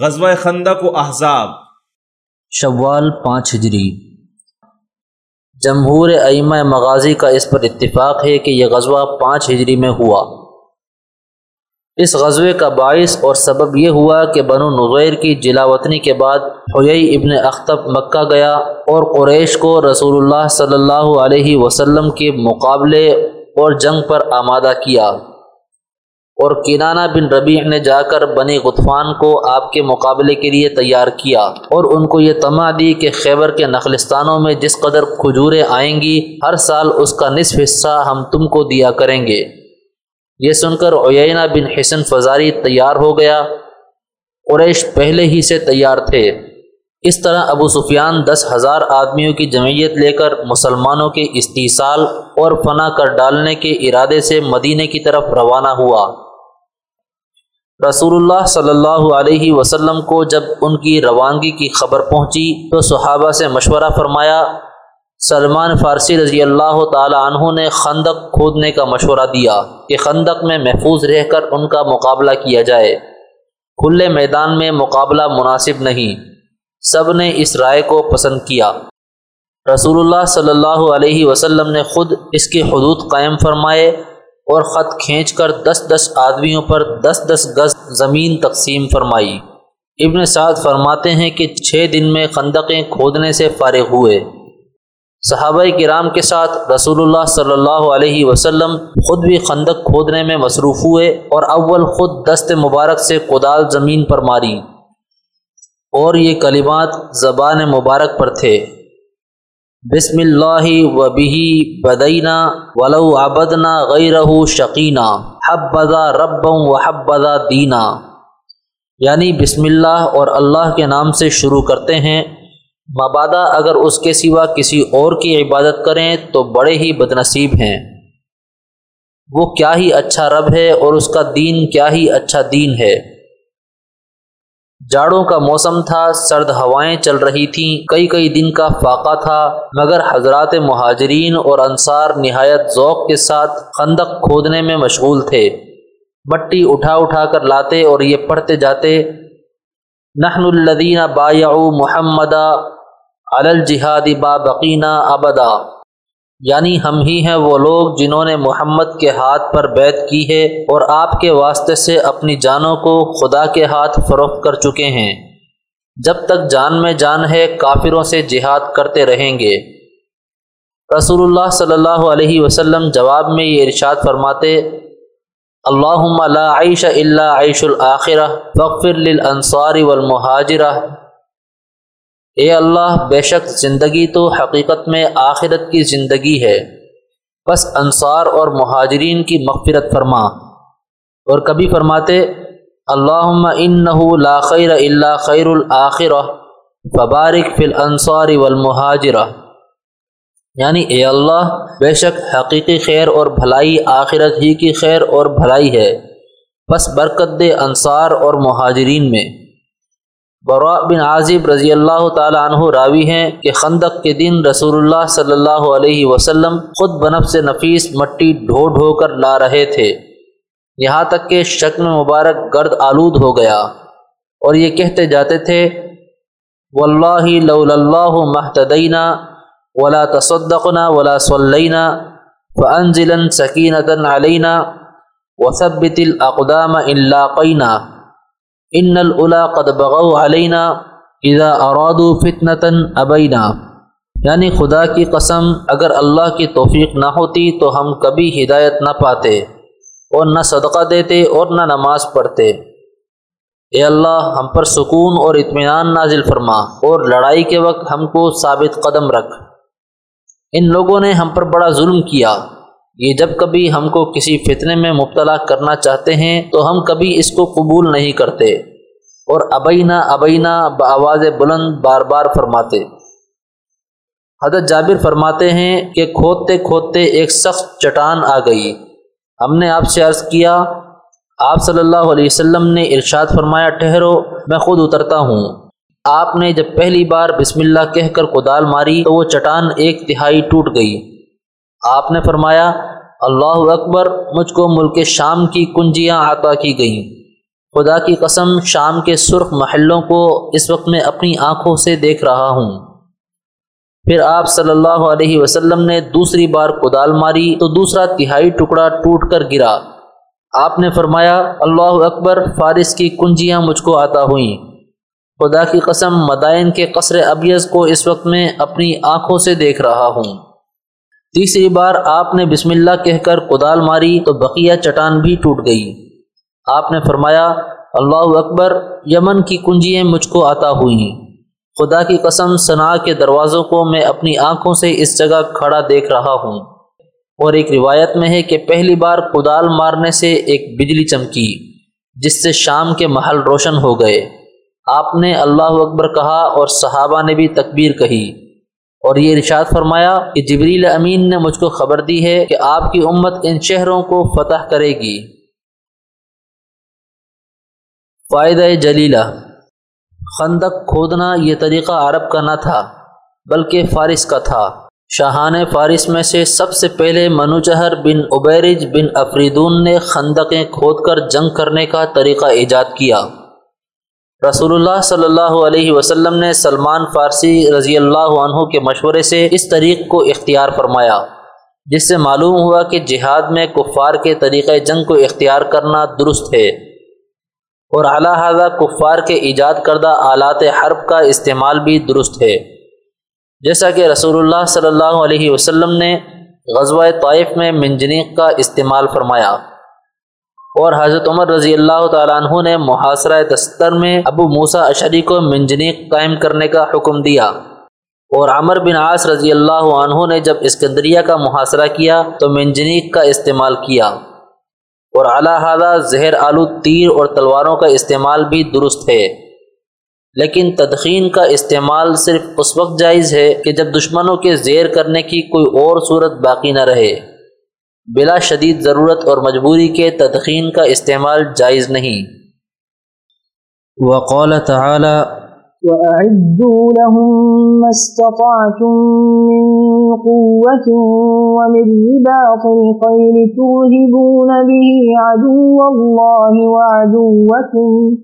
غزوہ خندق و احزاب۔ شوال پانچ ہجری۔ جمہور ائمہ مغازی کا اس پر اتفاق ہے کہ یہ غزوہ پانچ ہجری میں ہوا۔ اس غزوے کا باعث اور سبب یہ ہوا کہ بنو نغیر کی جلاوطنی کے بعد حیئی ابن اختب مکہ گیا اور قریش کو رسول اللہ صلی اللہ علیہ وسلم کے مقابلے اور جنگ پر آمادہ کیا۔ اور کینانہ بن ربیع نے جا کر بنی غطفان کو آپ کے مقابلے کے لیے تیار کیا اور ان کو یہ تما دی کہ خیبر کے نخلستانوں میں جس قدر کھجوریں آئیں گی، ہر سال اس کا نصف حصہ ہم تم کو دیا کریں گے۔ یہ سن کر عیینہ بن حسن فضاری تیار ہو گیا۔ قریش پہلے ہی سے تیار تھے۔ اس طرح ابو سفیان دس ہزار آدمیوں کی جمعیت لے کر مسلمانوں کے استحصال اور فنا کر ڈالنے کے ارادے سے مدینہ کی طرف روانہ ہوا۔ رسول اللہ صلی اللہ علیہ وسلم کو جب ان کی روانگی کی خبر پہنچی تو صحابہ سے مشورہ فرمایا، سلمان فارسی رضی اللہ تعالی عنہ نے خندق کھودنے کا مشورہ دیا کہ خندق میں محفوظ رہ کر ان کا مقابلہ کیا جائے۔ کھلے میدان میں مقابلہ مناسب نہیں۔ سب نے اس رائے کو پسند کیا۔ رسول اللہ صلی اللہ علیہ وسلم نے خود اس کے حدود قائم فرمائے۔ اور خط کھینچ کر دس دس آدمیوں پر دس دس گز زمین تقسیم فرمائی۔ ابن سعد فرماتے ہیں کہ چھ دن میں خندقیں کھودنے سے فارغ ہوئے۔ صحابہ کرام کے ساتھ رسول اللہ صلی اللہ علیہ وسلم خود بھی خندق کھودنے میں مصروف ہوئے اور اول خود دست مبارک سے کدال زمین پر ماری۔ اور یہ کلمات زبان مبارک پر تھے۔ بسم اللہ و بہی بدینہ ولو عبدنا غیر شقینہ حبذا رب و حبذا دینا یعنی بسم اللہ اور اللہ کے نام سے شروع کرتے ہیں مبادہ اگر اس کے سوا کسی اور کی عبادت کریں تو بڑے ہی بدنصیب ہیں وہ کیا ہی اچھا رب ہے اور اس کا دین کیا ہی اچھا دین ہے جاڑوں کا موسم تھا، سرد ہوائیں چل رہی تھیں، کئی کئی دن کا فاقہ تھا، مگر حضرات مہاجرین اور انصار نہایت ذوق کے ساتھ خندق کھودنے میں مشغول تھے۔ مٹی اٹھا اٹھا کر لاتے اور یہ پڑھتے جاتے، نحن الدین بایا محمد الجہاد با بقینہ ابدا یعنی ہم ہی ہیں وہ لوگ جنہوں نے محمد کے ہاتھ پر بیت کی ہے اور آپ کے واسطے سے اپنی جانوں کو خدا کے ہاتھ فروخت کر چکے ہیں۔ جب تک جان میں جان ہے، کافروں سے جہاد کرتے رہیں گے۔ رسول اللہ صلی اللہ علیہ وسلم جواب میں یہ ارشاد فرماتے اللہ لا عیش اللہ عیش الآخرہ فقفر للانصار والمہاجرہ اے اللہ، بے شک زندگی تو حقیقت میں آخرت کی زندگی ہے۔ بس انصار اور مہاجرین کی مغفرت فرما۔ اور کبھی فرماتے اللہ ان لا خیر اللہ خیر الآخر فبارک فی الانصار والمہاجرہ۔ یعنی اے اللہ، بے شک حقیقی خیر اور بھلائی آخرت ہی کی خیر اور بھلائی ہے۔ بس برکت دے انصار اور مہاجرین میں۔ برا بن عازب رضی اللہ تعالیٰ عنہ راوی ہیں کہ خندق کے دن رسول اللہ صلی اللہ علیہ وسلم خود بنف سے نفیس مٹی ڈھو ڈھو کر لا رہے تھے۔ یہاں تک کہ شکل مبارک گرد آلود ہو گیا اور یہ کہتے جاتے تھے، واللہ لول اللہ محتدینہ ولا تصدقنا ولا صلینہ فانزلا سکینتا علینہ وثبت الاقدام الاقینہ ان الا قد بغو علینہ اذا ارادو فتنتاً ابینہ یعنی خدا کی قسم، اگر اللہ کی توفیق نہ ہوتی تو ہم کبھی ہدایت نہ پاتے اور نہ صدقہ دیتے اور نہ نماز پڑھتے۔ اے اللہ، ہم پر سکون اور اطمینان نازل فرما اور لڑائی کے وقت ہم کو ثابت قدم رکھ۔ ان لوگوں نے ہم پر بڑا ظلم کیا۔ یہ جب کبھی ہم کو کسی فتنے میں مبتلا کرنا چاہتے ہیں تو ہم کبھی اس کو قبول نہیں کرتے اور ابینہ ابینہ بآواز بلند بار بار فرماتے۔ حضرت جابر فرماتے ہیں کہ کھودتے کھودتے ایک سخت چٹان آ گئی۔ ہم نے آپ سے عرض کیا، آپ صلی اللہ علیہ وسلم نے ارشاد فرمایا، ٹھہرو، میں خود اترتا ہوں۔ آپ نے جب پہلی بار بسم اللہ کہہ کر کدال ماری تو وہ چٹان ایک تہائی ٹوٹ گئی۔ آپ نے فرمایا، اللہ اکبر، مجھ کو ملک شام کی کنجیاں عطا کی گئیں۔ خدا کی قسم، شام کے سرخ محلوں کو اس وقت میں اپنی آنکھوں سے دیکھ رہا ہوں۔ پھر آپ صلی اللہ علیہ وسلم نے دوسری بار کدال ماری، تو دوسرا تہائی ٹکڑا ٹوٹ کر گرا۔ آپ نے فرمایا، اللہ اکبر، فارس کی کنجیاں مجھ کو آتا ہوئیں۔ خدا کی قسم، مدائن کے قصر ابیز کو اس وقت میں اپنی آنکھوں سے دیکھ رہا ہوں۔ تیسری بار آپ نے بسم اللہ کہہ کر کدال ماری تو بقیہ چٹان بھی ٹوٹ گئی۔ آپ نے فرمایا، اللہ اکبر، یمن کی کنجیاں مجھ کو آتا ہوئیں خدا کی قسم صنع کے دروازوں کو میں اپنی آنکھوں سے اس جگہ کھڑا دیکھ رہا ہوں۔ اور ایک روایت میں ہے کہ پہلی بار کدال مارنے سے ایک بجلی چمکی، جس سے شام کے محل روشن ہو گئے۔ آپ نے اللہ اکبر کہا اور صحابہ نے بھی تکبیر کہی۔ اور یہ ارشاد فرمایا کہ جبریل امین نے مجھ کو خبر دی ہے کہ آپ کی امت ان شہروں کو فتح کرے گی۔ فائدہ جلیلہ۔ خندق کھودنا یہ طریقہ عرب کا نہ تھا، بلکہ فارس کا تھا۔ شاہان فارس میں سے سب سے پہلے منوچہر بن عبیرج بن افریدون نے خندقیں کھود کر جنگ کرنے کا طریقہ ایجاد کیا۔ رسول اللہ صلی اللہ علیہ وسلم نے سلمان فارسی رضی اللہ عنہ کے مشورے سے اس طریق کو اختیار فرمایا، جس سے معلوم ہوا کہ جہاد میں کفار کے طریقۂ جنگ کو اختیار کرنا درست ہے۔ اور اعلیٰ حاضہ کفار کے ایجاد کردہ آلات حرب کا استعمال بھی درست ہے۔ جیسا کہ رسول اللہ صلی اللہ علیہ وسلم نے غزوہ طائف میں منجنیق کا استعمال فرمایا۔ اور حضرت عمر رضی اللہ تعالیٰ عنہ نے محاصرہ دستر میں ابو موسا اشری کو منجنیق قائم کرنے کا حکم دیا۔ اور عمر بن عاص رضی اللہ عنہ نے جب اسکندریہ کا محاصرہ کیا تو منجنیق کا استعمال کیا۔ اور اعلیٰ زہر آلو تیر اور تلواروں کا استعمال بھی درست ہے۔ لیکن تدخین کا استعمال صرف اس وقت جائز ہے کہ جب دشمنوں کے زیر کرنے کی کوئی اور صورت باقی نہ رہے۔ بلا شدید ضرورت اور مجبوری کے تدخین کا استعمال جائز نہیں۔ وقال تعالی وَأَعِدُّوا لَهُم مَّا اسْتَطَعْتُم مِّن قُوَّةٍ وَمِن رِّبَاطِ الْخَيْلِ تُرْهِبُونَ بِهِ عَدُوَّ اللَّهِ وَعَدُوَّكُمْ۔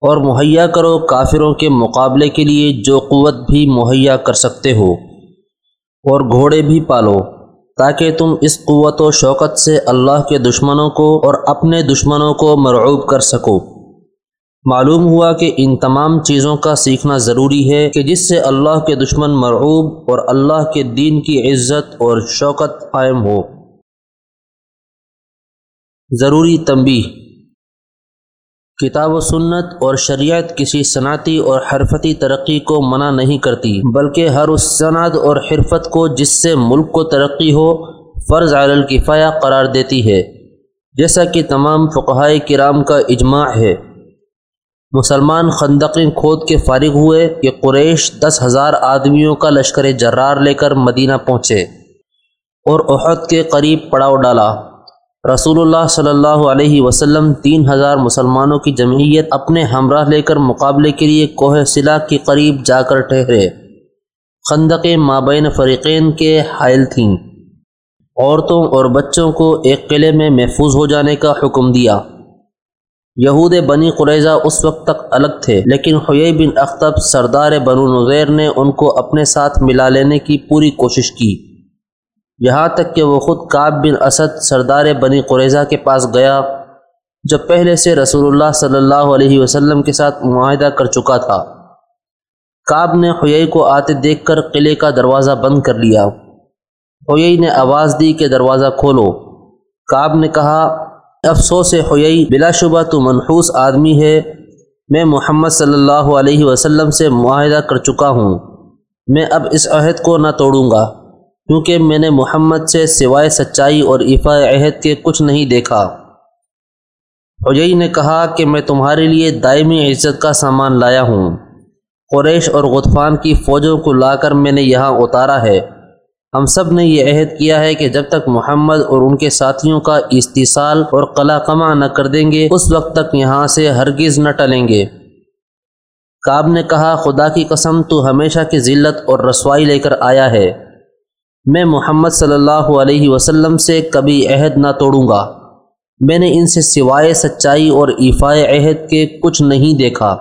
اور مہیا کرو کافروں کے مقابلے کے لیے جو قوت بھی مہیا کر سکتے ہو اور گھوڑے بھی پالو۔ تاکہ تم اس قوت و شوکت سے اللہ کے دشمنوں کو اور اپنے دشمنوں کو مرعوب کر سکو۔ معلوم ہوا کہ ان تمام چیزوں کا سیکھنا ضروری ہے کہ جس سے اللہ کے دشمن مرعوب اور اللہ کے دین کی عزت اور شوکت قائم ہو۔ ضروری تنبیہ۔ کتاب و سنت اور شریعت کسی صنعتی اور حرفتی ترقی کو منع نہیں کرتی، بلکہ ہر اس صنعت اور حرفت کو جس سے ملک کو ترقی ہو، فرض عال الکفایہ قرار دیتی ہے۔ جیسا کہ تمام فقہائے کرام کا اجماع ہے۔ مسلمان خندقیں کھود کے فارغ ہوئے کہ قریش دس ہزار آدمیوں کا لشکر جرار لے کر مدینہ پہنچے اور احد کے قریب پڑاؤ ڈالا۔ رسول اللہ صلی اللہ علیہ وسلم تین ہزار مسلمانوں کی جمعیت اپنے ہمراہ لے کر مقابلے کے لیے کوہ سلا کے قریب جا کر ٹھہرے۔ خندق مابین فریقین کے حائل تھیں۔ عورتوں اور بچوں کو ایک قلعے میں محفوظ ہو جانے کا حکم دیا۔ یہود بنی قریضہ اس وقت تک الگ تھے، لیکن حیی بن اختب سردار بنو نظیر نے ان کو اپنے ساتھ ملا لینے کی پوری کوشش کی۔ یہاں تک کہ وہ خود کعب بن اسد سردار بنی قریضہ کے پاس گیا، جو پہلے سے رسول اللہ صلی اللہ علیہ وسلم کے ساتھ معاہدہ کر چکا تھا۔ کعب نے حیی کو آتے دیکھ کر قلعے کا دروازہ بند کر لیا۔ حیی نے آواز دی کہ دروازہ کھولو۔ کعب نے کہا، افسوس حیئی بلا شبہ تو منحوس آدمی ہے۔ میں محمد صلی اللہ علیہ وسلم سے معاہدہ کر چکا ہوں۔ میں اب اس عہد کو نہ توڑوں گا۔ کیونکہ میں نے محمد سے سوائے سچائی اور ایفا عہد کے کچھ نہیں دیکھا۔ حجئی نے کہا کہ میں تمہارے لیے دائمی عزت کا سامان لایا ہوں۔ قریش اور غطفان کی فوجوں کو لا کر میں نے یہاں اتارا ہے۔ ہم سب نے یہ عہد کیا ہے کہ جب تک محمد اور ان کے ساتھیوں کا استحصال اور قلع کما نہ کر دیں گے، اس وقت تک یہاں سے ہرگز نہ ٹلیں گے۔ کاب نے کہا، خدا کی قسم، تو ہمیشہ کی ذلت اور رسوائی لے کر آیا ہے۔ میں محمد صلی اللہ علیہ وسلم سے کبھی عہد نہ توڑوں گا۔ میں نے ان سے سوائے سچائی اور ایفائے عہد کے کچھ نہیں دیکھا۔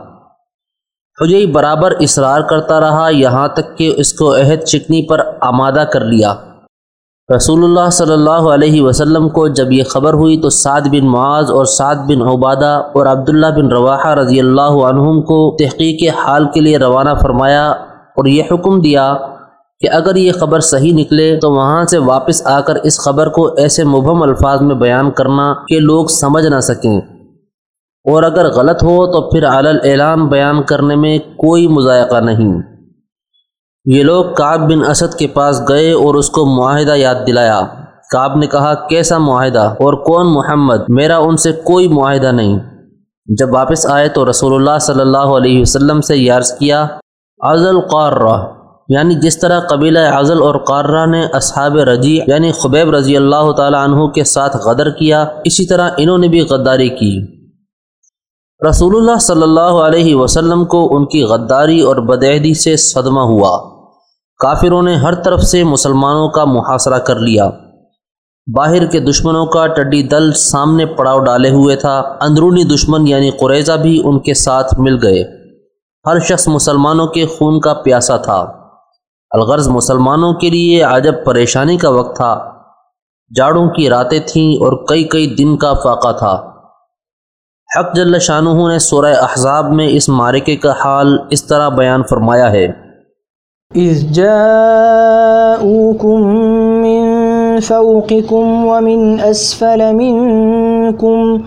حجی برابر اصرار کرتا رہا، یہاں تک کہ اس کو عہد چکنی پر آمادہ کر لیا۔ رسول اللہ صلی اللہ علیہ وسلم کو جب یہ خبر ہوئی تو سعد بن معاذ اور سعد بن عبادہ اور عبداللہ بن رواحہ رضی اللہ عنہم کو تحقیق حال کے لیے روانہ فرمایا اور یہ حکم دیا کہ اگر یہ خبر صحیح نکلے تو وہاں سے واپس آ کر اس خبر کو ایسے مبہم الفاظ میں بیان کرنا کہ لوگ سمجھ نہ سکیں۔ اور اگر غلط ہو تو پھر علل اعلان بیان کرنے میں کوئی مذائقہ نہیں۔ یہ لوگ کعب بن اسد کے پاس گئے اور اس کو معاہدہ یاد دلایا۔ کعب نے کہا، کیسا معاہدہ؟ اور کون محمد؟ میرا ان سے کوئی معاہدہ نہیں۔ جب واپس آئے تو رسول اللہ صلی اللہ علیہ وسلم سے یارز کیا، عزل قارہ یعنی جس طرح قبیلہ عزل اور قارہ نے اصحاب رجی یعنی خبیب رضی اللہ تعالیٰ عنہ کے ساتھ غدر کیا، اسی طرح انہوں نے بھی غداری کی۔ رسول اللہ صلی اللہ علیہ وسلم کو ان کی غداری اور بدعہدی سے صدمہ ہوا۔ کافروں نے ہر طرف سے مسلمانوں کا محاصرہ کر لیا۔ باہر کے دشمنوں کا ٹڈی دل سامنے پڑاؤ ڈالے ہوئے تھا۔ اندرونی دشمن یعنی قریضہ بھی ان کے ساتھ مل گئے۔ ہر شخص مسلمانوں کے خون کا پیاسا تھا۔ الغرض مسلمانوں کے لیے عجب پریشانی کا وقت تھا۔ جاڑوں کی راتیں تھیں اور کئی کئی دن کا فاقہ تھا۔ حق جل شاہ نے سورہ احزاب میں اس مارکے کا حال اس طرح بیان فرمایا ہے۔ إذ جاءوكم من فوقكم ومن أسفل منكم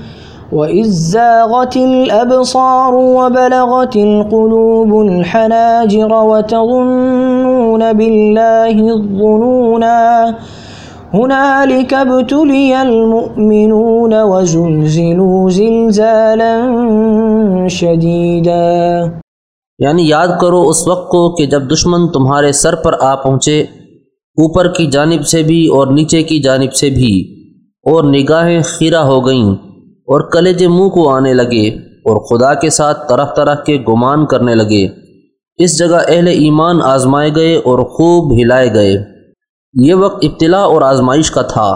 وإذ زاغت الأبصار وبلغت القلوب الحناجر وتظنون بالله الظنونا هنالك ابتلي المؤمنون وزلزلوا زلزالا شديدا۔ یعنی یاد کرو اس وقت کو کہ جب دشمن تمہارے سر پر آ پہنچے، اوپر کی جانب سے بھی اور نیچے کی جانب سے بھی، اور نگاہیں خیرہ ہو گئیں، اور کلیجے منہ کو آنے لگے، اور خدا کے ساتھ طرح طرح کے گمان کرنے لگے۔ اس جگہ اہل ایمان آزمائے گئے اور خوب ہلائے گئے۔ یہ وقت ابتلا اور آزمائش کا تھا۔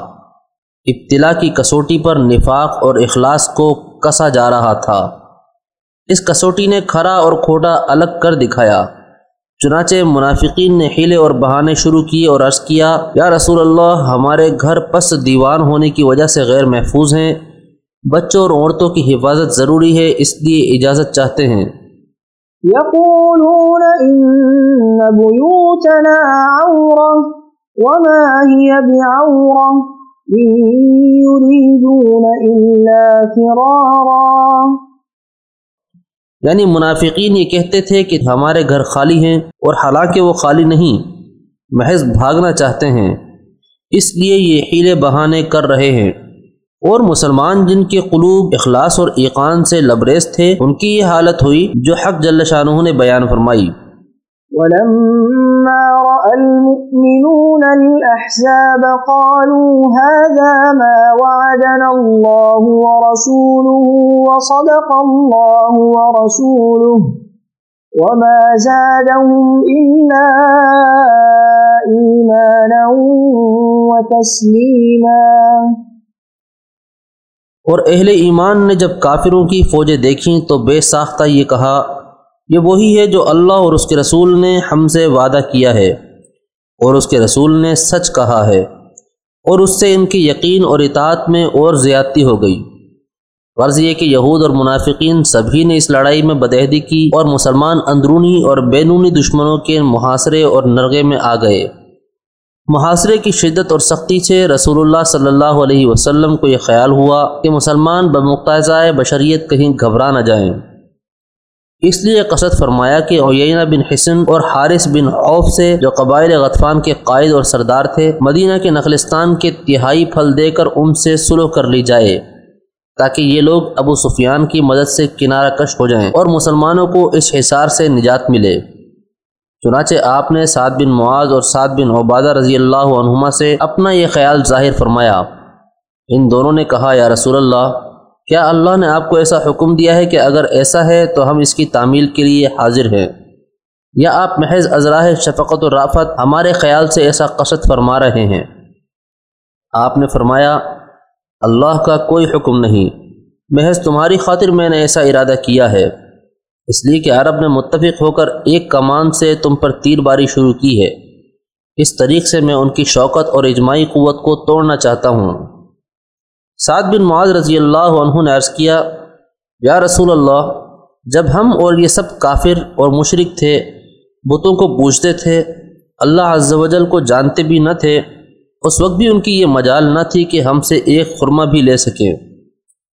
ابتلا کی کسوٹی پر نفاق اور اخلاص کو کسا جا رہا تھا۔ اس کسوٹی نے کھرا اور کھوٹا الگ کر دکھایا۔ چنانچہ منافقین نے ہیلے اور بہانے شروع کیے اور عرض کیا، یا رسول اللہ، ہمارے گھر پس دیوان ہونے کی وجہ سے غیر محفوظ ہیں۔ بچوں اور عورتوں کی حفاظت ضروری ہے، اس لیے اجازت چاہتے ہیں۔ يقولون إن بيوتنا عورة وما هي بعورة يريدون إلا فرارا. یعنی منافقین یہ کہتے تھے کہ ہمارے گھر خالی ہیں اور حالانکہ وہ خالی نہیں، محض بھاگنا چاہتے ہیں۔ اس لیے یہ حیلے بہانے کر رہے ہیں۔ اور مسلمان جن کے قلوب اخلاص اور ایقان سے لبریز تھے، ان کی یہ حالت ہوئی جو حق جل شاہ نے بیان فرمائی۔ ولما رأى المؤمنون الأحزاب قالوا هذا ما وعدنا الله ورسوله وصدق الله ورسوله وما زادهم إلا إيمانا وتسليما اور اہل ایمان نے جب کافروں کی فوجیں دیکھیں تو بے ساختہ یہ کہا، یہ وہی ہے جو اللہ اور اس کے رسول نے ہم سے وعدہ کیا ہے اور اس کے رسول نے سچ کہا ہے اور اس سے ان کی یقین اور اطاعت میں اور زیادتی ہو گئی۔ غرض یہ کہ یہود اور منافقین سبھی نے اس لڑائی میں بدہدی کی اور مسلمان اندرونی اور بینونی دشمنوں کے محاصرے اور نرغے میں آ گئے۔ محاصرے کی شدت اور سختی سے رسول اللہ صلی اللہ علیہ وسلم کو یہ خیال ہوا کہ مسلمان بمقتضائے بشریت کہیں گھبرا نہ جائیں۔ اس لیے قصد فرمایا کہ اوینہ بن حسن اور حارث بن عوف سے جو قبائل غطفان کے قائد اور سردار تھے، مدینہ کے نخلستان کے تہائی پھل دے کر ان سے سلو کر لی جائے تاکہ یہ لوگ ابو سفیان کی مدد سے کنارہ کش ہو جائیں اور مسلمانوں کو اس حصار سے نجات ملے۔ چنانچہ آپ نے سعد بن معاذ اور سعد بن عبادہ رضی اللہ عنہما سے اپنا یہ خیال ظاہر فرمایا۔ ان دونوں نے کہا، یا رسول اللہ، کیا اللہ نے آپ کو ایسا حکم دیا ہے کہ اگر ایسا ہے تو ہم اس کی تعمیل کے لیے حاضر ہیں؟ یا آپ محض ازراہ شفقت و رافت ہمارے خیال سے ایسا قصد فرما رہے ہیں؟ آپ نے فرمایا، اللہ کا کوئی حکم نہیں، محض تمہاری خاطر میں نے ایسا ارادہ کیا ہے۔ اس لیے کہ عرب نے متفق ہو کر ایک کمان سے تم پر تیر باری شروع کی ہے۔ اس طریق سے میں ان کی شوکت اور اجماعی قوت کو توڑنا چاہتا ہوں۔ سعد بن معاذ رضی اللہ عنہ نے عرض کیا، یا رسول اللہ، جب ہم اور یہ سب کافر اور مشرق تھے، بتوں کو پوچھتے تھے، اللہ عز و جل کو جانتے بھی نہ تھے، اس وقت بھی ان کی یہ مجال نہ تھی کہ ہم سے ایک خرمہ بھی لے سکیں۔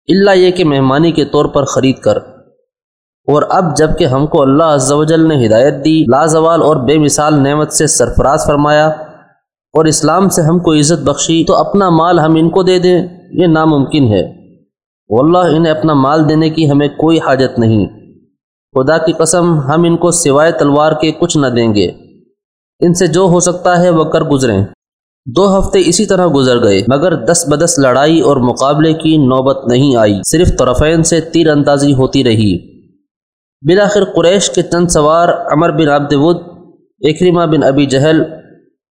اللہ یہ کہ مہمانی کے طور پر خرید کر۔ اور اب جبکہ ہم کو اللہ عز و جل نے ہدایت دی، لازوال اور بے مثال نعمت سے سرفراز فرمایا، اور اسلام سے ہم کو عزت بخشی، تو اپنا مال ہم ان کو دے دیں، یہ ناممکن ہے۔ واللہ، انہیں اپنا مال دینے کی ہمیں کوئی حاجت نہیں۔ خدا کی قسم، ہم ان کو سوائے تلوار کے کچھ نہ دیں گے۔ ان سے جو ہو سکتا ہے، وہ کر گزریں۔ دو ہفتے اسی طرح گزر گئے، مگر دس بدس لڑائی اور مقابلے کی نوبت نہیں آئی۔ صرف طرفین سے تیر اندازی ہوتی رہی۔ بلاخر قریش کے چند سوار عمر بن عبدود اکرمہ بن ابی جہل،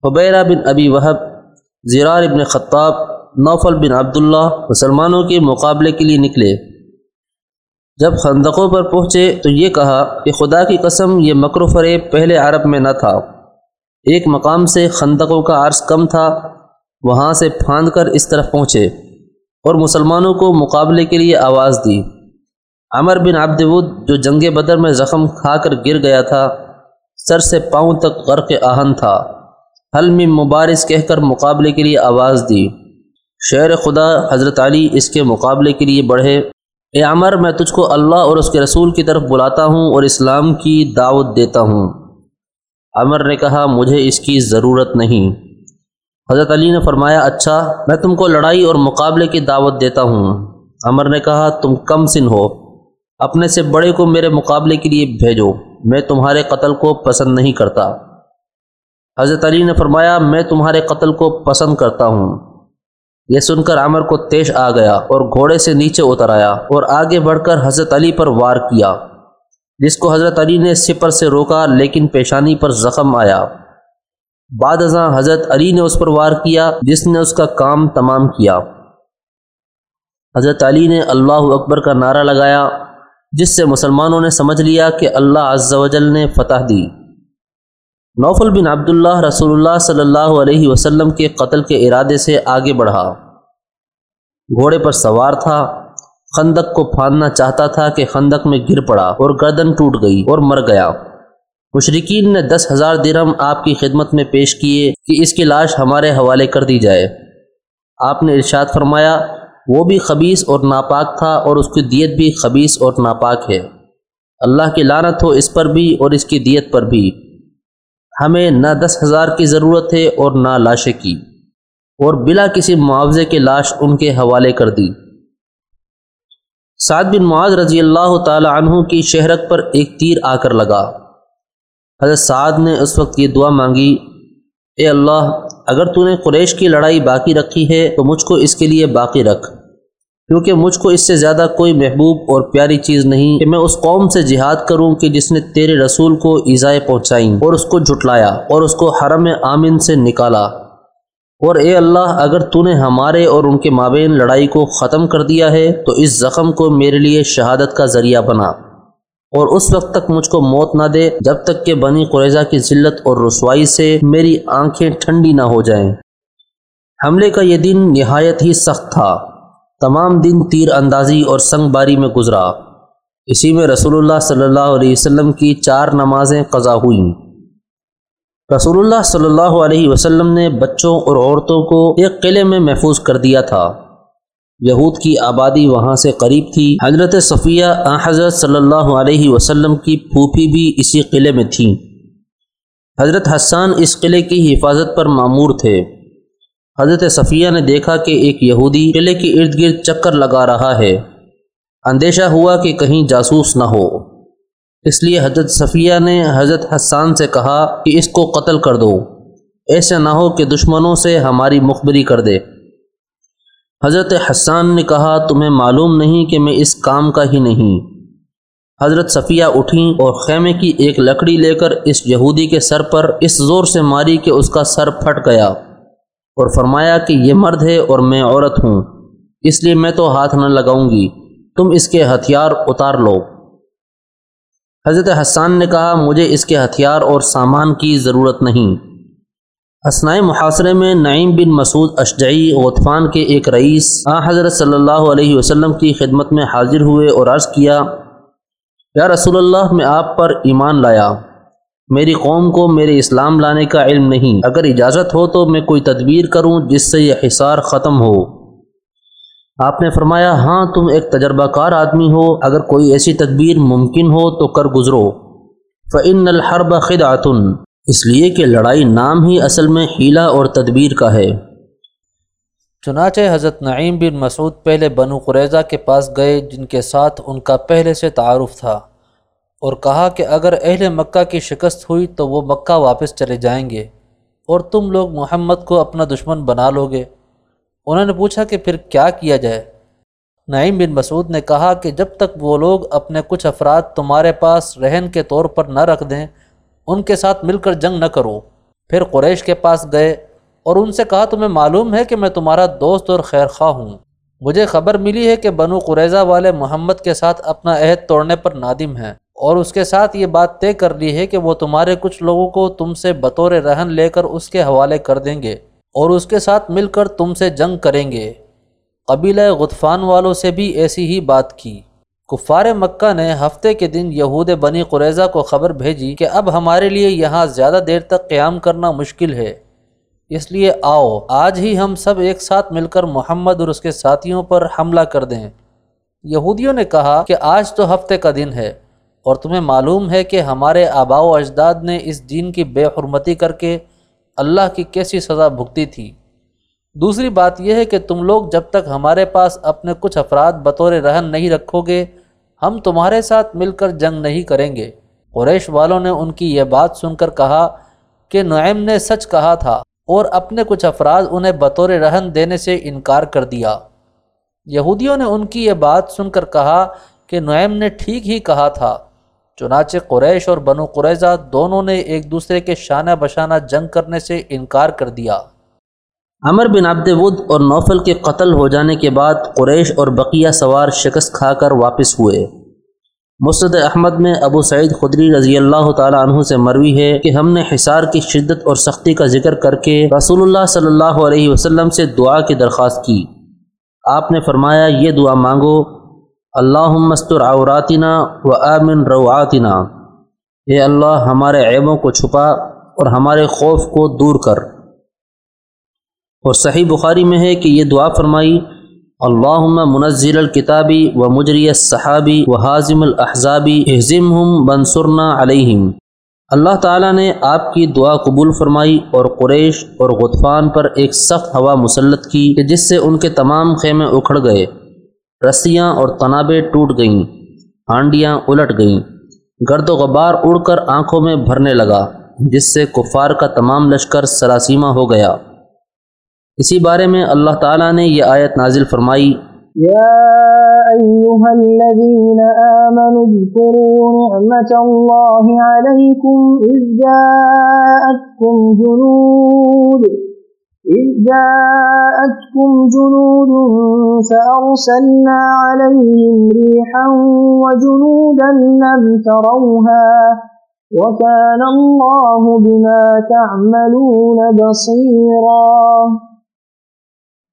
حبیرہ بن ابی وہب زیرار ابن خطاب، نوفل بن عبداللہ مسلمانوں کے مقابلے کے لیے نکلے۔ جب خندقوں پر پہنچے تو یہ کہا کہ خدا کی قسم یہ مکر و فریب پہلے عرب میں نہ تھا۔ ایک مقام سے خندقوں کا عرض کم تھا، وہاں سے پھاند کر اس طرف پہنچے اور مسلمانوں کو مقابلے کے لیے آواز دی۔ عمر بن عبدود جو جنگ بدر میں زخم کھا کر گر گیا تھا، سر سے پاؤں تک غرق آہن تھا۔ حلم مبارس کہہ کر مقابلے کے لیے آواز دی۔ شعر خدا حضرت علی اس کے مقابلے کے لیے بڑھے۔ اے عمر، میں تجھ کو اللہ اور اس کے رسول کی طرف بلاتا ہوں اور اسلام کی دعوت دیتا ہوں۔ عمر نے کہا، مجھے اس کی ضرورت نہیں۔ حضرت علی نے فرمایا اچھا میں تم کو لڑائی اور مقابلے کی دعوت دیتا ہوں۔ عمر نے کہا، تم کم سن ہو۔ اپنے سے بڑے کو میرے مقابلے کے لیے بھیجو، میں تمہارے قتل کو پسند نہیں کرتا۔ حضرت علی نے فرمایا، میں تمہارے قتل کو پسند کرتا ہوں۔ یہ سن کر عمر کو تیش آ گیا اور گھوڑے سے نیچے اتر آیا اور آگے بڑھ کر حضرت علی پر وار کیا۔ جس کو حضرت علی نے سپر سے روکا، لیکن پیشانی پر زخم آیا۔ بعد ازاں حضرت علی نے اس پر وار کیا، جس نے اس کا کام تمام کیا۔ حضرت علی نے اللہ اکبر کا نعرہ لگایا۔ جس سے مسلمانوں نے سمجھ لیا کہ اللہ عز و جل نے فتح دی۔ نوفل بن عبداللہ رسول اللہ صلی اللہ علیہ وسلم کے قتل کے ارادے سے آگے بڑھا۔ گھوڑے پر سوار تھا۔ خندق کو پھاندنا چاہتا تھا کہ خندق میں گر پڑا اور گردن ٹوٹ گئی اور مر گیا۔ مشرقین نے دس ہزار درم آپ کی خدمت میں پیش کیے کہ اس کی لاش ہمارے حوالے کر دی جائے۔ آپ نے ارشاد فرمایا وہ بھی خبیص اور ناپاک تھا اور اس کی دیت بھی خبیص اور ناپاک ہے۔ اللہ کی لانت ہو اس پر بھی اور اس کی دیت پر بھی۔ ہمیں نہ دس ہزار کی ضرورت ہے اور نہ لاشیں کی۔ اور بلا کسی معاوضے کے لاش ان کے حوالے کر دی۔ سعد بن معاذ رضی اللہ تعالی عنہ کی شہرت پر ایک تیر آ کر لگا۔ حضرت سعد نے اس وقت یہ دعا مانگی، اے اللہ اگر تو نے قریش کی لڑائی باقی رکھی ہے تو مجھ کو اس کے لیے باقی رکھ۔ کیونکہ مجھ کو اس سے زیادہ کوئی محبوب اور پیاری چیز نہیں کہ میں اس قوم سے جہاد کروں کہ جس نے تیرے رسول کو ایزائے پہنچائیں اور اس کو جھٹلایا اور اس کو حرم آمن سے نکالا۔ اور اے اللہ، اگر تو نے ہمارے اور ان کے مابین لڑائی کو ختم کر دیا ہے تو اس زخم کو میرے لیے شہادت کا ذریعہ بنا۔ اور اس وقت تک مجھ کو موت نہ دے، جب تک کہ بنی قریضہ کی ذلت اور رسوائی سے میری آنکھیں ٹھنڈی نہ ہو جائیں۔ حملے کا یہ دن نہایت ہی سخت تھا۔ تمام دن تیر اندازی اور سنگ باری میں گزرا۔ اسی میں رسول اللہ صلی اللہ علیہ وسلم کی چار نمازیں قضا ہوئیں۔ رسول اللہ صلی اللہ علیہ وسلم نے بچوں اور عورتوں کو ایک قلعے میں محفوظ کر دیا تھا۔ یہود کی آبادی وہاں سے قریب تھی۔ حضرت صفیہ حضرت صلی اللہ علیہ وسلم کی پھوپھی بھی اسی قلعے میں تھیں۔ حضرت حسان اس قلعے کی حفاظت پر معمور تھے۔ حضرت صفیہ نے دیکھا کہ ایک یہودی قلعے کے ارد گرد چکر لگا رہا ہے۔ اندیشہ ہوا کہ کہیں جاسوس نہ ہو۔ اس لیے حضرت صفیہ نے حضرت حسان سے کہا کہ اس کو قتل کر دو۔ ایسے نہ ہو کہ دشمنوں سے ہماری مخبری کر دے۔ حضرت حسان نے کہا، تمہیں معلوم نہیں کہ میں اس کام کا ہی نہیں. حضرت صفیہ اٹھیں اور خیمے کی ایک لکڑی لے کر اس یہودی کے سر پر اس زور سے ماری کہ اس کا سر پھٹ گیا اور فرمایا کہ یہ مرد ہے اور میں عورت ہوں، اس لیے میں تو ہاتھ نہ لگاؤں گی، تم اس کے ہتھیار اتار لو۔ حضرت حسان نے کہا، مجھے اس کے ہتھیار اور سامان کی ضرورت نہیں۔ اسنائے محاصرے میں نعیم بن مسعود اشجعی غطفان کے ایک رئیس، آ حضرت صلی اللہ علیہ وسلم کی خدمت میں حاضر ہوئے اور عرض کیا، یا رسول اللہ، میں آپ پر ایمان لایا۔ میری قوم کو میرے اسلام لانے کا علم نہیں۔ اگر اجازت ہو تو میں کوئی تدبیر کروں جس سے یہ حصار ختم ہو۔ آپ نے فرمایا ہاں تم ایک تجربہ کار آدمی ہو۔ اگر کوئی ایسی تدبیر ممکن ہو تو کر گزرو۔ فعن الحرب خدعتن اس لیے کہ لڑائی نام ہی اصل میں ہیلا اور تدبیر کا ہے۔ چنانچہ حضرت نعیم بن مسعود پہلے بنو قریضہ کے پاس گئے، جن کے ساتھ ان کا پہلے سے تعارف تھا اور کہا کہ اگر اہل مکہ کی شکست ہوئی تو وہ مکہ واپس چلے جائیں گے اور تم لوگ محمد کو اپنا دشمن بنا لو گے انہوں نے پوچھا کہ پھر کیا کیا جائے؟ نعیم بن مسعود نے کہا کہ جب تک وہ لوگ اپنے کچھ افراد تمہارے پاس رہن کے طور پر نہ رکھ دیں ان کے ساتھ مل کر جنگ نہ کرو۔ پھر قریش کے پاس گئے اور ان سے کہا، تمہیں معلوم ہے کہ میں تمہارا دوست اور خیر خواہ ہوں۔ مجھے خبر ملی ہے کہ بنو قریضہ والے محمد کے ساتھ اپنا عہد توڑنے پر نادم ہیں۔ اور اس کے ساتھ یہ بات طے کر لی ہے کہ وہ تمہارے کچھ لوگوں کو تم سے بطور رہن لے کر اس کے حوالے کر دیں گے اور اس کے ساتھ مل کر تم سے جنگ کریں گے۔ قبیلہ غطفان والوں سے بھی ایسی ہی بات کی۔ کفار مکہ نے ہفتے کے دن یہود بنی قریضہ کو خبر بھیجی کہ اب ہمارے لیے یہاں زیادہ دیر تک قیام کرنا مشکل ہے۔ اس لیے آؤ، آج ہی ہم سب ایک ساتھ مل کر محمد اور اس کے ساتھیوں پر حملہ کر دیں۔ یہودیوں نے کہا کہ آج تو ہفتے کا دن ہے اور تمہیں معلوم ہے کہ ہمارے آبا و اجداد نے اس دین کی بے حرمتی کر کے اللہ کی کیسی سزا بھگتی تھی۔ دوسری بات یہ ہے کہ تم لوگ جب تک ہمارے پاس اپنے کچھ افراد بطور رہن نہیں رکھو گے ہم تمہارے ساتھ مل کر جنگ نہیں کریں گے۔ قریش والوں نے ان کی یہ بات سن کر کہا کہ نعیم نے سچ کہا تھا اور اپنے کچھ افراد انہیں بطور رہن دینے سے انکار کر دیا۔ یہودیوں نے ان کی یہ بات سن کر کہا کہ نعیم نے ٹھیک ہی کہا تھا۔ چنانچہ قریش اور بنو قریضہ دونوں نے ایک دوسرے کے شانہ بشانہ جنگ کرنے سے انکار کر دیا۔ عمر بن عبد ود اور نوفل کے قتل ہو جانے کے بعد قریش اور بقیہ سوار شکست کھا کر واپس ہوئے۔ مستد احمد میں ابو سعید خدری رضی اللہ تعالیٰ عنہ سے مروی ہے کہ ہم نے حصار کی شدت اور سختی کا ذکر کر کے رسول اللہ صلی اللہ علیہ وسلم سے دعا کی درخواست کی۔ آپ نے فرمایا، یہ دعا مانگو اللہ مستر عوراتنا و آمن روعاتنا۔ اے اللہ، ہمارے عیبوں کو چھپا اور ہمارے خوف کو دور کر۔ اور صحیح بخاری میں ہے کہ یہ دعا فرمائی، اللہم منزل الکتابی و مجری الصحابی و حاضم الاحزابی احزمہم بنصرنا علیہم. اللہ تعالیٰ نے آپ کی دعا قبول فرمائی اور قریش اور غطفان پر ایک سخت ہوا مسلط کی کہ جس سے ان کے تمام خیمے اکھڑ گئے، رسیاں اور تنابیں ٹوٹ گئیں، ہانڈیاں الٹ گئیں، گرد و غبار اڑ کر آنکھوں میں بھرنے لگا، جس سے کفار کا تمام لشکر سراسیمہ ہو گیا۔ اسی بارے میں اللہ تعالیٰ نے یہ آیت نازل فرمائی۔ یا ایوہا الذین آمنوا اذکروا نعمت اللہ علیکم اذ جاءتکم جنود، اذ جاءتکم جنود فأرسلنا علیہم ریحا وجنودا لم تروها وكان الله بما تعملون بصيرا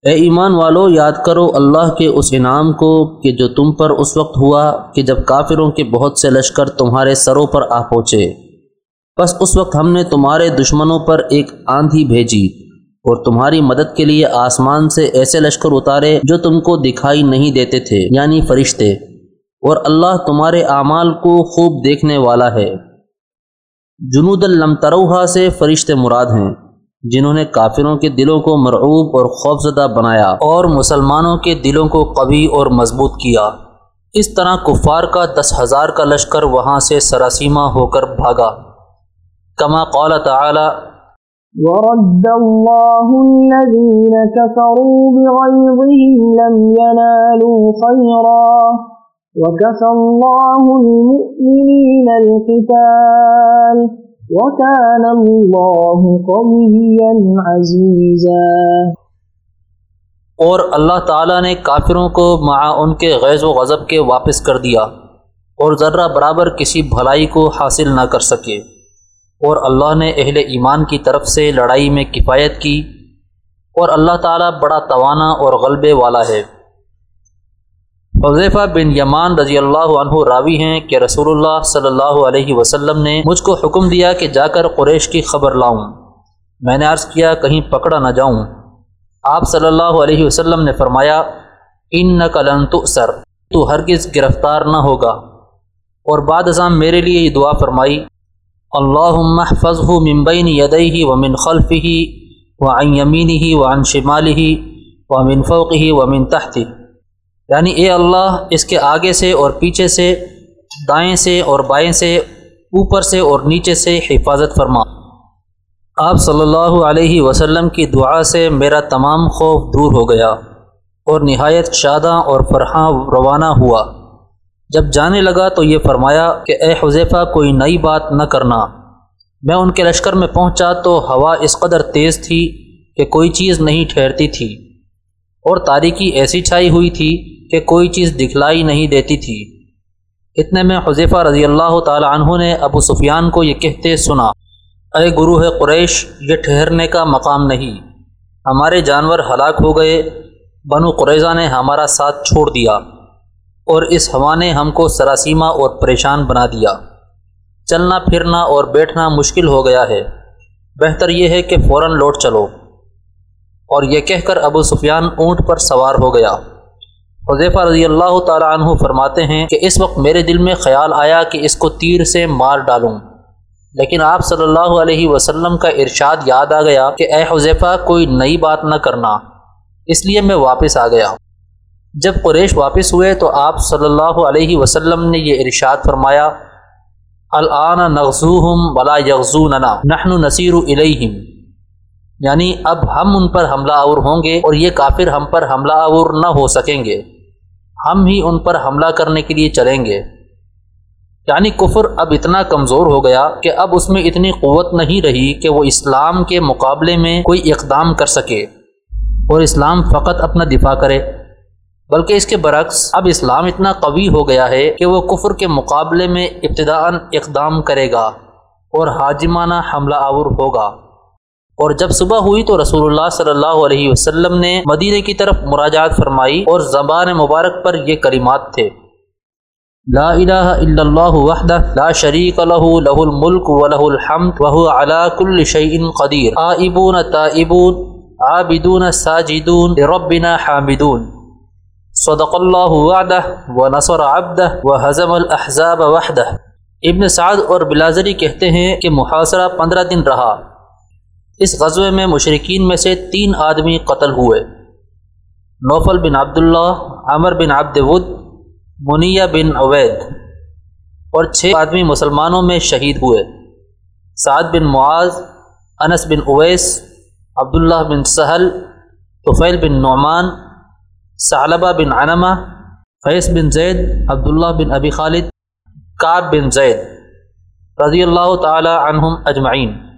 اے ایمان والو، یاد کرو اللہ کے اس انعام کو کہ جو تم پر اس وقت ہوا کہ جب کافروں کے بہت سے لشکر تمہارے سروں پر آ پہنچے۔ بس اس وقت ہم نے تمہارے دشمنوں پر ایک آندھی بھیجی اور تمہاری مدد کے لیے آسمان سے ایسے لشکر اتارے جو تم کو دکھائی نہیں دیتے تھے یعنی فرشتے۔ اور اللہ تمہارے اعمال کو خوب دیکھنے والا ہے۔ جنود المتروحا سے فرشتے مراد ہیں۔ جنہوں نے کافروں کے دلوں کو مرعوب اور خوفزدہ بنایا اور مسلمانوں کے دلوں کو قوی اور مضبوط کیا۔ اس طرح کفار کا دس ہزار کا لشکر وہاں سے سراسیمہ ہو کر بھاگا۔ کما قال تعالی، ورد الله الذين كفروا بغيظهم لم ينالوا خيرا وكفى الله المؤمنين القتال۔ وَكَانَ اللَّهُ قَوِيًّا عَزِيزًا. اور اللہ تعالیٰ نے کافروں کو مع ان کے غیظ و غضب کے واپس کر دیا اور ذرہ برابر کسی بھلائی کو حاصل نہ کر سکے اور اللہ نے اہل ایمان کی طرف سے لڑائی میں کفایت کی اور اللہ تعالیٰ بڑا توانا اور غلبے والا ہے۔ حضیفہ بن یمان رضی اللہ عنہ راوی ہیں کہ رسول اللہ صلی اللہ علیہ وسلم نے مجھ کو حکم دیا کہ جا کر قریش کی خبر لاؤں۔ میں نے عرض کیا، کہیں پکڑا نہ جاؤں۔ آپ صلی اللہ علیہ وسلم نے فرمایا ان نقلن تو سر تو ہرگز گرفتار نہ ہوگا۔ اور بعد ازام میرے لیے یہ دعا فرمائی اللہ محفظ ہو ممبئی یدئی ہی و من خلف ہی و عن یمینی ہی و عن شمالی ہی و من فوق ہی و من تحت یعنی اے اللہ، اس کے آگے سے اور پیچھے سے، دائیں سے اور بائیں سے، اوپر سے اور نیچے سے حفاظت فرما۔ آپ صلی اللہ علیہ وسلم کی دعا سے میرا تمام خوف دور ہو گیا اور نہایت شاداں اور فرحاں روانہ ہوا۔ جب جانے لگا تو یہ فرمایا کہ اے حذیفہ، کوئی نئی بات نہ کرنا۔ میں ان کے لشکر میں پہنچا تو ہوا اس قدر تیز تھی کہ کوئی چیز نہیں ٹھہرتی تھی۔ اور تاریکی ایسی چھائی ہوئی تھی کہ کوئی چیز دکھلائی نہیں دیتی تھی۔ اتنے میں حذیفہ رضی اللہ تعالی عنہ نے ابو سفیان کو یہ کہتے سنا، اے گروہ قریش، یہ ٹھہرنے کا مقام نہیں۔ ہمارے جانور ہلاک ہو گئے، بنو قریضہ نے ہمارا ساتھ چھوڑ دیا اور اس ہوا نے ہم کو سراسیمہ اور پریشان بنا دیا۔ چلنا پھرنا اور بیٹھنا مشکل ہو گیا ہے۔ بہتر یہ ہے کہ فوراً لوٹ چلو۔ اور یہ کہہ کر ابو سفیان اونٹ پر سوار ہو گیا۔ حضیفہ رضی اللہ تعالیٰ عنہ فرماتے ہیں کہ اس وقت میرے دل میں خیال آیا کہ اس کو تیر سے مار ڈالوں۔ لیکن آپ صلی اللہ علیہ وسلم کا ارشاد یاد آ گیا کہ اے حضیفہ کوئی نئی بات نہ کرنا۔ اس لیے میں واپس آ گیا۔ جب قریش واپس ہوئے تو آپ صلی اللہ علیہ وسلم نے یہ ارشاد فرمایا الآن نغزوہم ولا یغزوننا، نحن نصیر الیہم۔ یعنی اب ہم ان پر حملہ آور ہوں گے اور یہ کافر ہم پر حملہ آور نہ ہو سکیں گے۔ ہم ہی ان پر حملہ کرنے کے لیے چلیں گے۔ یعنی کفر اب اتنا کمزور ہو گیا کہ اب اس میں اتنی قوت نہیں رہی کہ وہ اسلام کے مقابلے میں کوئی اقدام کر سکے اور اسلام فقط اپنا دفاع کرے۔ بلکہ اس کے برعکس اب اسلام اتنا قوی ہو گیا ہے کہ وہ کفر کے مقابلے میں ابتداء اقدام کرے گا اور حاجمانہ حملہ آور ہوگا۔ اور جب صبح ہوئی تو رسول اللہ صلی اللہ علیہ وسلم نے مدینہ کی طرف مراجعات فرمائی اور زبان مبارک پر یہ کلمات تھے۔ لا الہ الا اللہ وحدہ، لا شریک له له الملک وله الحمد وهو على كل شيء قدیر۔ آئبون تائبون، عابدون ساجدون، لربنا حامدون۔ صدق اللہ وعدہ ونصر عبدہ وحزم الاحزاب وحدہ۔ ابن سعد اور بلازری کہتے ہیں کہ محاصرہ پندرہ دن رہا۔ اس غزوے میں مشرقین میں سے تین آدمی قتل ہوئے۔ نوفل بن عبداللہ، عمر بن عبد ود، منیہ بن عوید اور چھ آدمی مسلمانوں میں شہید ہوئے۔ سعد بن معاذ، انس بن اویس، عبداللہ بن سہل، طفیل بن نعمان، ثعلبہ بن عنمہ فیص بن زید، عبداللہ بن ابی خالد، کعب بن زید رضی اللہ تعالی عنہم اجمعین۔